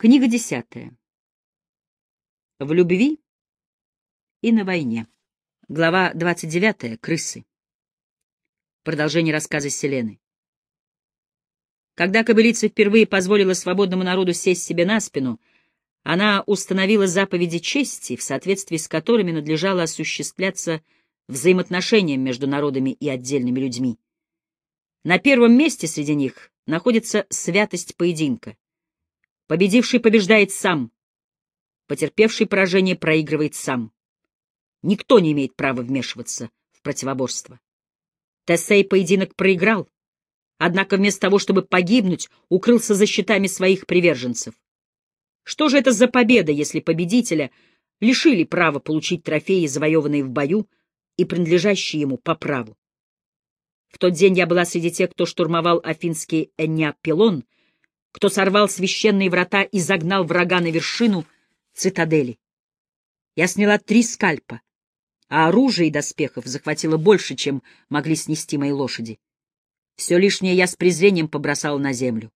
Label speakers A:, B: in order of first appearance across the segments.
A: Книга десятая. В любви и на войне. Глава двадцать девятая. Крысы. Продолжение рассказа Селены. Когда кобылица впервые позволила свободному народу сесть себе на спину, она установила заповеди чести, в соответствии с которыми надлежало осуществляться взаимоотношениям между народами и отдельными людьми. На первом месте среди них находится святость поединка. Победивший побеждает сам. Потерпевший поражение проигрывает сам. Никто не имеет права вмешиваться в противоборство. Тесей поединок проиграл, однако вместо того, чтобы погибнуть, укрылся за щитами своих приверженцев. Что же это за победа, если победителя лишили права получить трофеи, завоеванные в бою и принадлежащие ему по праву? В тот день я была среди тех, кто штурмовал афинский Энеапелон — кто сорвал священные врата и загнал врага на вершину цитадели. Я сняла три скальпа, а оружия и доспехов захватила больше, чем могли снести мои лошади. Все лишнее я с презрением побросала на землю.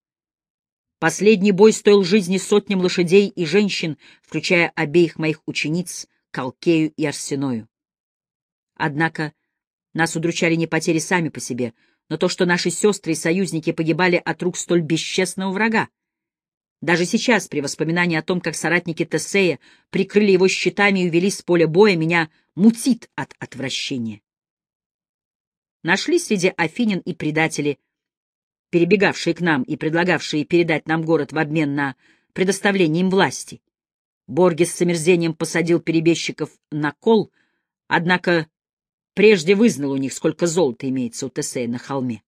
A: Последний бой стоил жизни сотням лошадей и женщин, включая обеих моих учениц, Калкею и Арсеною. Однако нас удручали не потери сами по себе — но то, что наши сестры и союзники погибали от рук столь бесчестного врага. Даже сейчас, при воспоминании о том, как соратники Тесея прикрыли его щитами и увели с поля боя, меня мутит от отвращения. Нашли среди афинин и предатели, перебегавшие к нам и предлагавшие передать нам город в обмен на предоставление им власти. Боргес с омерзением посадил перебежчиков на кол, однако Прежде вызнал у них, сколько золота имеется у Тесея на холме.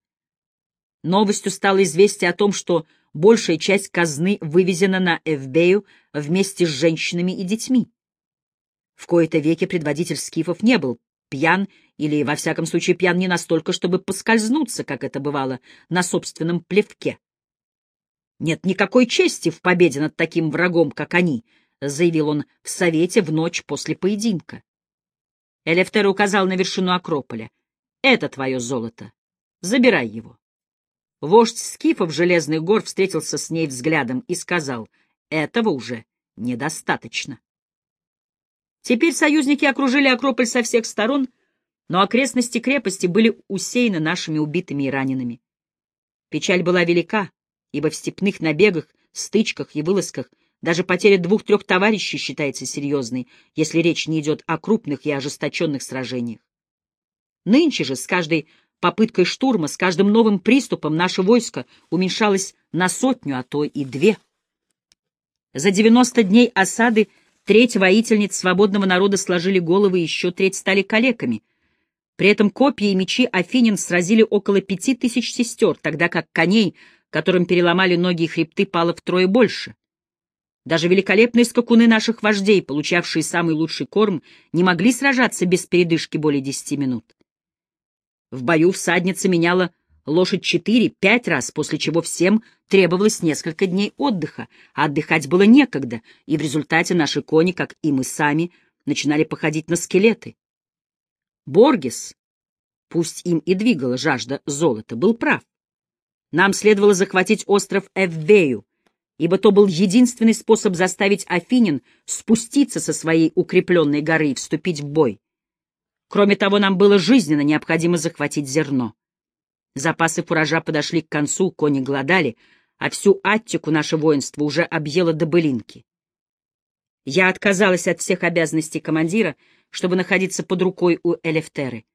A: Новостью стало известие о том, что большая часть казны вывезена на Эвбею вместе с женщинами и детьми. В кои-то веки предводитель скифов не был пьян или, во всяком случае, пьян не настолько, чтобы поскользнуться, как это бывало, на собственном плевке. «Нет никакой чести в победе над таким врагом, как они», — заявил он в совете в ночь после поединка. Элефтер указал на вершину Акрополя. «Это твое золото. Забирай его». Вождь скифов Железных гор встретился с ней взглядом и сказал, «Этого уже недостаточно». Теперь союзники окружили Акрополь со всех сторон, но окрестности крепости были усеяны нашими убитыми и ранеными. Печаль была велика, ибо в степных набегах, стычках и вылазках даже потеря двух-трех товарищей считается серьезной, если речь не идет о крупных и ожесточенных сражениях. Нынче же с каждой попыткой штурма, с каждым новым приступом наше войско уменьшалось на сотню, а то и две. За девяносто дней осады треть воительниц свободного народа сложили головы, еще треть стали калеками. При этом копья и мечи Афинин сразили около пяти тысяч сестер, тогда как коней, которым переломали ноги и хребты, пало втрое больше. Даже великолепные скакуны наших вождей, получавшие самый лучший корм, не могли сражаться без передышки более десяти минут. В бою всадница меняла лошадь четыре-пять раз, после чего всем требовалось несколько дней отдыха, а отдыхать было некогда, и в результате наши кони, как и мы сами, начинали походить на скелеты. Боргес, пусть им и двигала жажда золота, был прав. Нам следовало захватить остров Эввею, ибо то был единственный способ заставить Афинин спуститься со своей укрепленной горы и вступить в бой. Кроме того, нам было жизненно необходимо захватить зерно. Запасы фуража подошли к концу, кони голодали, а всю Аттику наше воинство уже объело до былинки. Я отказалась от всех обязанностей командира, чтобы находиться под рукой у Элефтеры.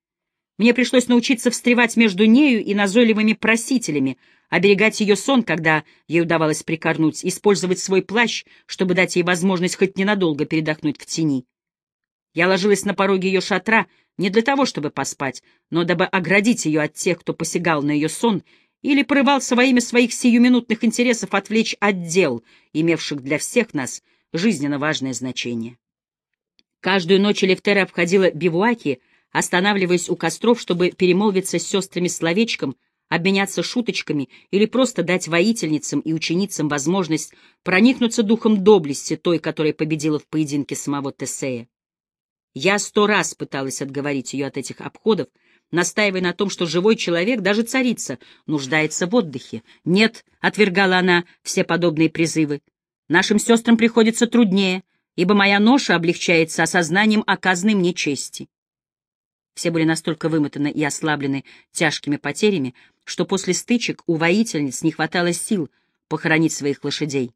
A: Мне пришлось научиться встревать между нею и назойливыми просителями, оберегать ее сон, когда ей удавалось прикорнуть, использовать свой плащ, чтобы дать ей возможность хоть ненадолго передохнуть в тени. Я ложилась на пороге ее шатра не для того, чтобы поспать, но дабы оградить ее от тех, кто посягал на ее сон или порывался во имя своих сиюминутных интересов отвлечь отдел, имевших для всех нас жизненно важное значение. Каждую ночь Левтера обходила бивуаки, останавливаясь у костров, чтобы перемолвиться с сестрами словечком, обменяться шуточками или просто дать воительницам и ученицам возможность проникнуться духом доблести той, которая победила в поединке самого Тесея. Я сто раз пыталась отговорить ее от этих обходов, настаивая на том, что живой человек, даже царица, нуждается в отдыхе. «Нет», — отвергала она все подобные призывы, Нашим сестрам приходится труднее, ибо моя ноша облегчается осознанием оказанной мне чести. Все были настолько вымотаны и ослаблены тяжкими потерями, что после стычек у воительниц не хватало сил похоронить своих лошадей.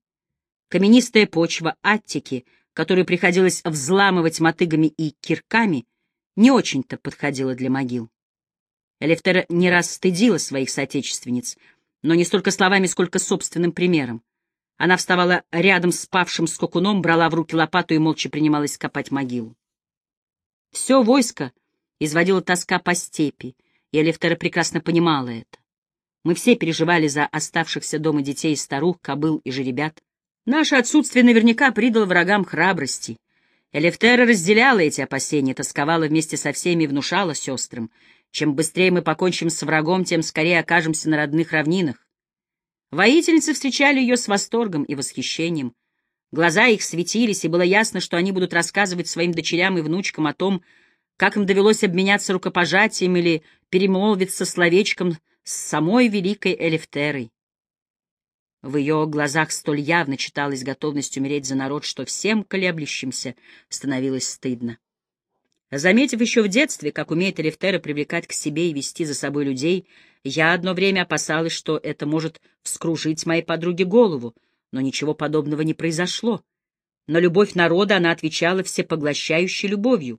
A: Каменистая почва Аттики, которую приходилось взламывать мотыгами и кирками, не очень-то подходила для могил. Элефтера не раз стыдила своих соотечественниц, но не столько словами, сколько собственным примером. Она вставала рядом с павшим скакуном, брала в руки лопату и молча принималась копать могилу. Все войско изводило тоска по степи, и Элефтера прекрасно понимала это. Мы все переживали за оставшихся дома детей, старух, кобыл и жеребят. Наше отсутствие наверняка придало врагам храбрости. Элефтера разделяла эти опасения, тосковала вместе со всеми и внушала сестрам. Чем быстрее мы покончим с врагом, тем скорее окажемся на родных равнинах. Воительницы встречали ее с восторгом и восхищением. Глаза их светились, и было ясно, что они будут рассказывать своим дочерям и внучкам о том, как им довелось обменяться рукопожатием или перемолвиться словечком с самой великой Элефтерой. В ее глазах столь явно читалась готовность умереть за народ, что всем колеблющимся становилось стыдно. Заметив еще в детстве, как умеет Элефтера привлекать к себе и вести за собой людей, я одно время опасалась, что это может вскружить моей подруге голову, но ничего подобного не произошло. На любовь народа она отвечала всепоглощающей любовью.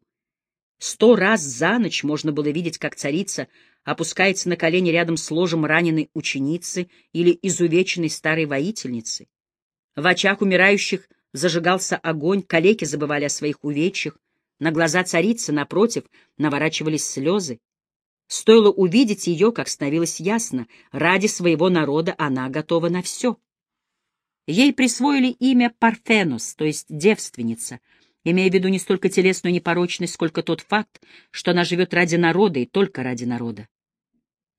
A: Сто раз за ночь можно было видеть, как царица опускается на колени рядом с ложем раненой ученицы или изувеченной старой воительницы. В очах умирающих зажигался огонь, калеки забывали о своих увечьях, на глаза царицы, напротив, наворачивались слезы. Стоило увидеть ее, как становилось ясно, ради своего народа она готова на все. Ей присвоили имя Парфенос, то есть девственница, имея в виду не столько телесную непорочность, сколько тот факт, что она живет ради народа и только ради народа.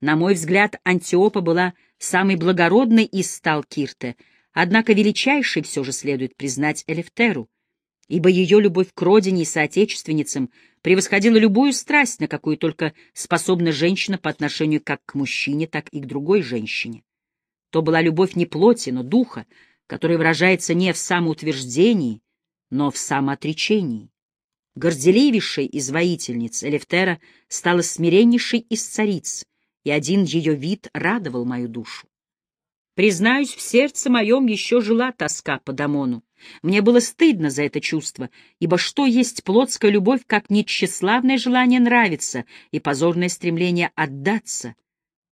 A: На мой взгляд, Антиопа была самой благородной из Сталкирте, однако величайшей все же следует признать Элефтеру, ибо ее любовь к родине и соотечественницам превосходила любую страсть, на какую только способна женщина по отношению как к мужчине, так и к другой женщине. То была любовь не плоти, но духа, которая выражается не в самоутверждении, но в самоотречении. Горделивейшей из воительниц Элефтера стала смиреннейшей из цариц, и один ее вид радовал мою душу. Признаюсь, в сердце моем еще жила тоска по Дамону. Мне было стыдно за это чувство, ибо что есть плотская любовь, как нечеславное желание нравиться и позорное стремление отдаться?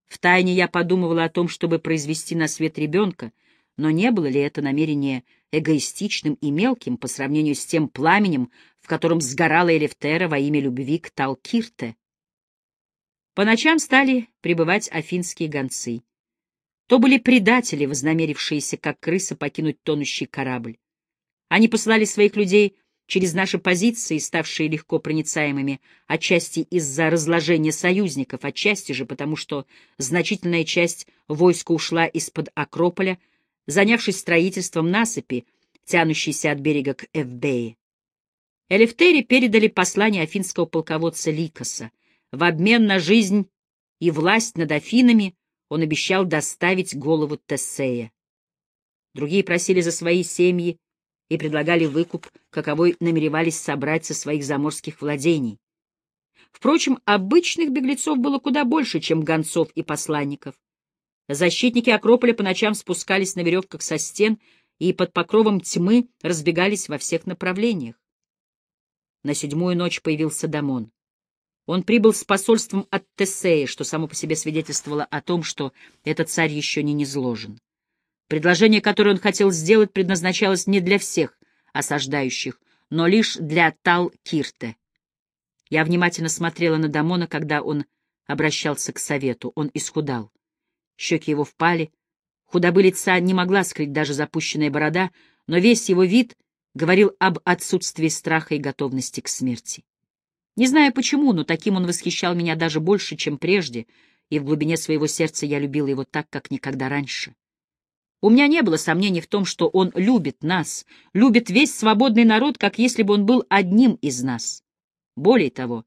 A: Втайне я подумывала о том, чтобы произвести на свет ребенка, но не было ли это намерение эгоистичным и мелким по сравнению с тем пламенем, в котором сгорала Элефтера во имя любви к Талкирте? По ночам стали прибывать афинские гонцы. То были предатели, вознамерившиеся, как крысы, покинуть тонущий корабль. Они посылали своих людей через наши позиции, ставшие легко проницаемыми, отчасти из-за разложения союзников, отчасти же потому, что значительная часть войска ушла из-под Акрополя, занявшись строительством насыпи, тянущейся от берега к Эвбее. Элефтере передали послание афинского полководца Ликоса. В обмен на жизнь и власть над Афинами он обещал доставить голову Тесея. Другие просили за свои семьи и предлагали выкуп, каковой намеревались собрать со своих заморских владений. Впрочем, обычных беглецов было куда больше, чем гонцов и посланников. Защитники Акрополя по ночам спускались на веревках со стен и под покровом тьмы разбегались во всех направлениях. На седьмую ночь появился Дамон. Он прибыл с посольством от Тесея, что само по себе свидетельствовало о том, что этот царь еще не низложен. Предложение, которое он хотел сделать, предназначалось не для всех осаждающих, но лишь для Тал-Кирте. Я внимательно смотрела на Дамона, когда он обращался к совету. Он исхудал. Щеки его впали. Худобы лица не могла скрыть даже запущенная борода, но весь его вид говорил об отсутствии страха и готовности к смерти. Не знаю почему, но таким он восхищал меня даже больше, чем прежде, и в глубине своего сердца я любила его так, как никогда раньше. У меня не было сомнений в том, что он любит нас, любит весь свободный народ, как если бы он был одним из нас. Более того,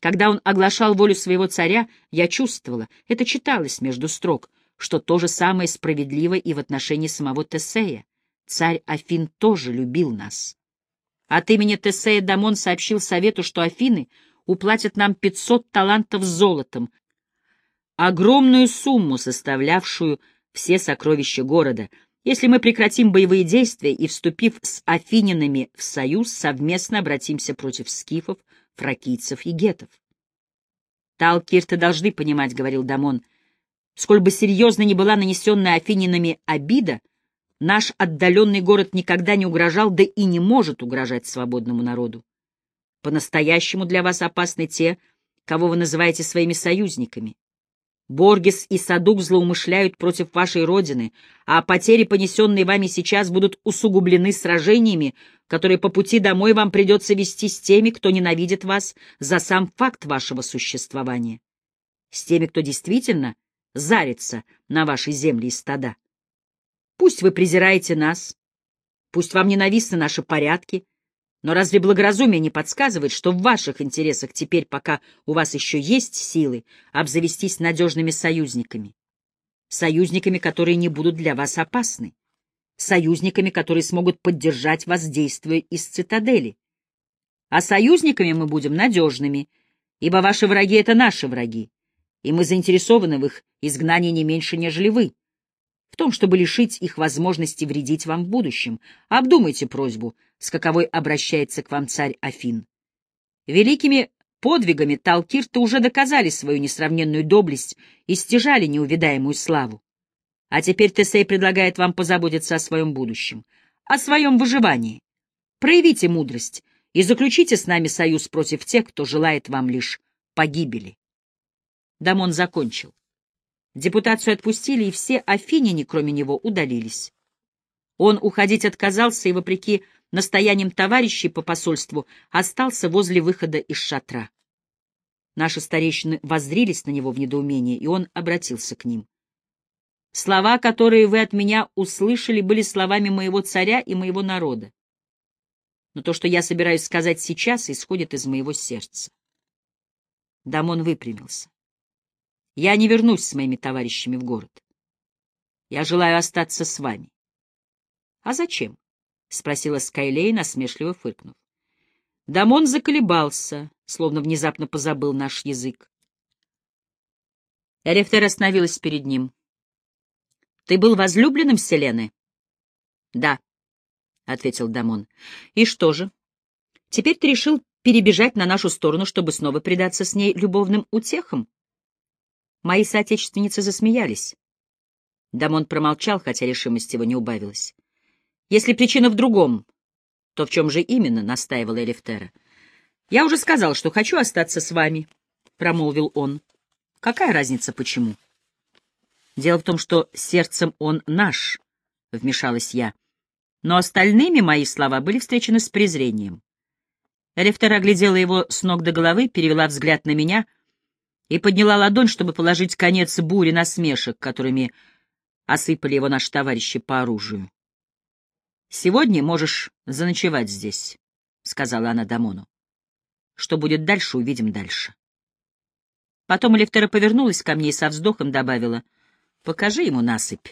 A: когда он оглашал волю своего царя, я чувствовала, это читалось между строк, что то же самое справедливо и в отношении самого Тесея. царь Афин тоже любил нас. От имени Тесея Дамон сообщил совету, что Афины уплатят нам 500 талантов золотом, огромную сумму, составлявшую все сокровища города, если мы прекратим боевые действия и, вступив с афининами в союз, совместно обратимся против скифов, фракийцев и гетов. «Талкирты должны понимать», — говорил Дамон, — «сколь бы серьезно ни была нанесенная афининами обида, наш отдаленный город никогда не угрожал, да и не может угрожать свободному народу. По-настоящему для вас опасны те, кого вы называете своими союзниками. Боргес и Садук злоумышляют против вашей родины, а потери, понесенные вами сейчас, будут усугублены сражениями, которые по пути домой вам придется вести с теми, кто ненавидит вас за сам факт вашего существования, с теми, кто действительно зарится на вашей земле и стада. Пусть вы презираете нас, пусть вам ненавистны наши порядки, но разве благоразумие не подсказывает, что в ваших интересах теперь, пока у вас еще есть силы, обзавестись надежными союзниками? Союзниками, которые не будут для вас опасны. Союзниками, которые смогут поддержать вас, действуя из цитадели. А союзниками мы будем надежными, ибо ваши враги — это наши враги, и мы заинтересованы в их изгнании не меньше, нежели вы в том, чтобы лишить их возможности вредить вам в будущем. Обдумайте просьбу, с каковой обращается к вам царь Афин. Великими подвигами Талкирты уже доказали свою несравненную доблесть и стяжали неувидаемую славу. А теперь Тесей предлагает вам позаботиться о своем будущем, о своем выживании. Проявите мудрость и заключите с нами союз против тех, кто желает вам лишь погибели. Дамон закончил. Депутацию отпустили, и все афиняне, кроме него, удалились. Он уходить отказался и, вопреки настояниям товарищей по посольству, остался возле выхода из шатра. Наши старейшины воззрились на него в недоумении, и он обратился к ним. «Слова, которые вы от меня услышали, были словами моего царя и моего народа. Но то, что я собираюсь сказать сейчас, исходит из моего сердца». Дамон выпрямился. Я не вернусь с моими товарищами в город. Я желаю остаться с вами. — А зачем? — спросила Скайлей, насмешливо фыркнув. Дамон заколебался, словно внезапно позабыл наш язык. Эрефтер остановилась перед ним. — Ты был возлюбленным Селены? — Да, — ответил Дамон. — И что же? Теперь ты решил перебежать на нашу сторону, чтобы снова предаться с ней любовным утехам? Мои соотечественницы засмеялись. Дамон промолчал, хотя решимость его не убавилась. «Если причина в другом, то в чем же именно?» — настаивала Элифтера. «Я уже сказал, что хочу остаться с вами», — промолвил он. «Какая разница, почему?» «Дело в том, что сердцем он наш», — вмешалась я. Но остальными мои слова были встречены с презрением. Элифтера оглядела его с ног до головы, перевела взгляд на меня — и подняла ладонь, чтобы положить конец буре насмешек, которыми осыпали его наши товарищи по оружию. «Сегодня можешь заночевать здесь», — сказала она Дамону. «Что будет дальше, увидим дальше». Потом Элефтера повернулась ко мне и со вздохом добавила, «Покажи ему насыпь».